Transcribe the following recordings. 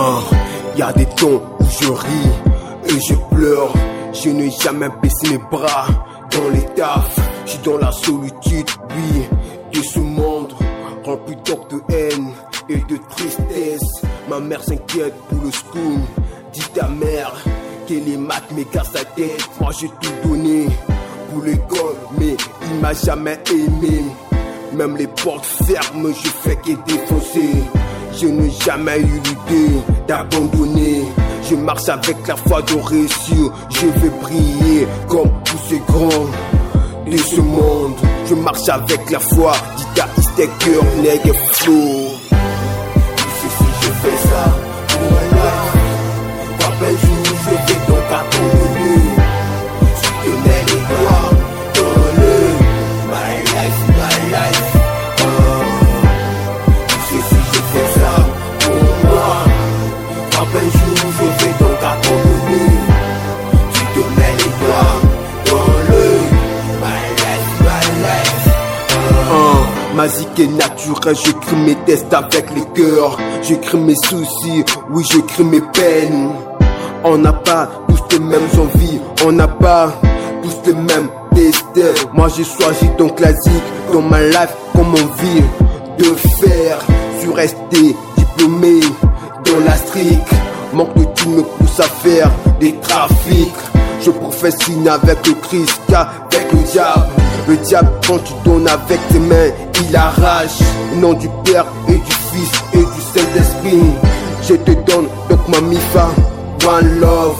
Ah, y a des temps où je ris et je pleure. Je n'ai jamais baissé mes bras dans les tafs. Je suis dans la solitude, oui, de ce monde rempli d'or de haine et de tristesse. Ma mère s'inquiète pour le school. Dis ta mère qu'elle est mat, mais casse sa tête. Moi j'ai tout donné pour l'école, mais il m'a jamais aimé. Même les portes fermes, je fais que défoncer. Je n'ai jamais eu l'idée d'abandonner. Je marche avec la foi de réussir. Je vais briller comme tous ces grands de ce monde. Je marche avec la foi. Dita Isteker, nègre flow. Ma zik est naturelle, j'écris mes tests avec les cœurs. J'écris mes soucis, oui j'écris mes peines. On n'a pas tous les mêmes envies, on n'a pas tous les mêmes tests Moi j'ai choisi donc classique dans ma life comme envie de faire. Je suis resté diplômé dans la Manque de tout me pousse à faire des trafics Je professionnel avec le Christ qu'avec le diable Le diable quand tu donnes avec tes mains Il arrache. Au nom du Père et du Fils et du Saint-Esprit Je te donne donc ma mifa One love.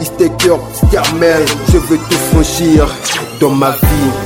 Istaker, Carmel Je veux tout franchir dans ma vie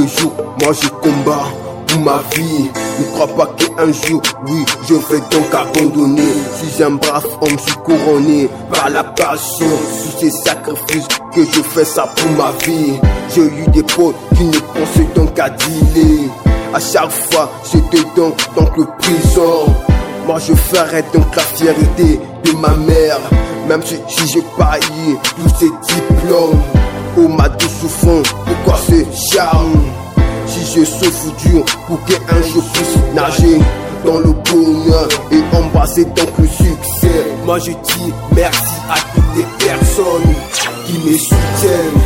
moi je combat pour ma vie. Ne crois pas qu'un jour, oui, je vais donc abandonner. Suis un brave homme, suis couronné par la passion. Sous ces sacrifices que je fais ça pour ma vie. J'ai eu des potes qui ne pensaient donc qu'à dealer. À chaque fois, j'étais donc dans le prison. Moi je ferai donc la fierté de ma mère. Même si, j'ai payé tous ces diplômes. Oh ma douce souffrance, pourquoi ce charme? Si je souffre dur pour qu'un jour puisse nager dans le bonheur et embrasser donc le succès. Moi je dis merci à toutes les personnes qui me soutiennent